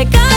de casa.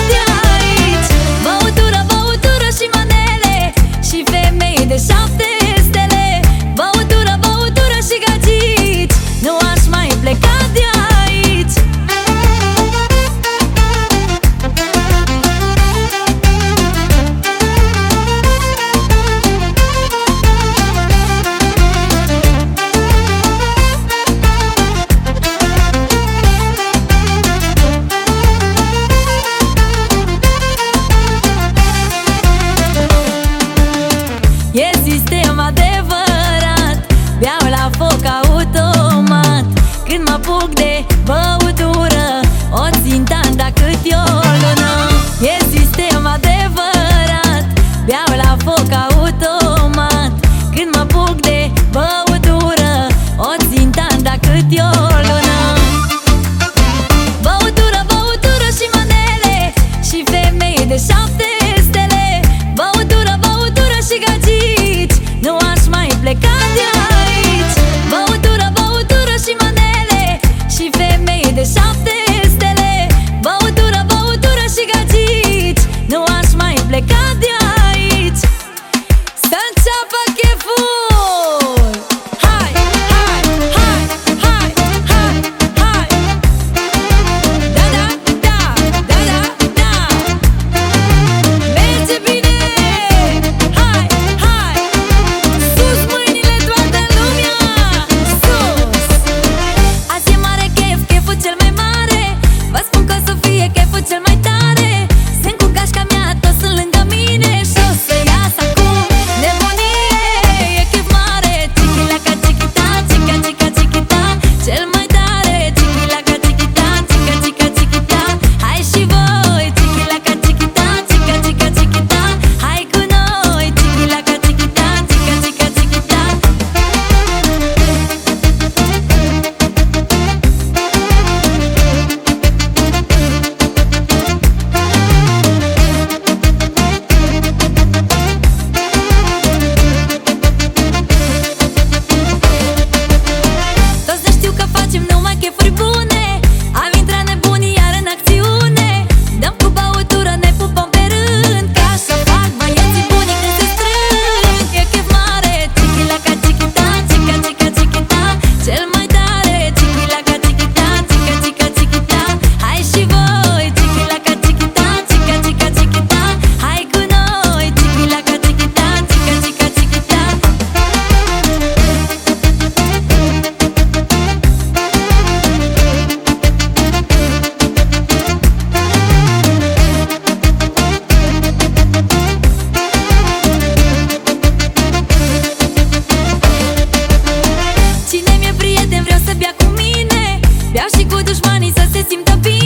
dușmanii să se simtă bine.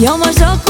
E é uma jogo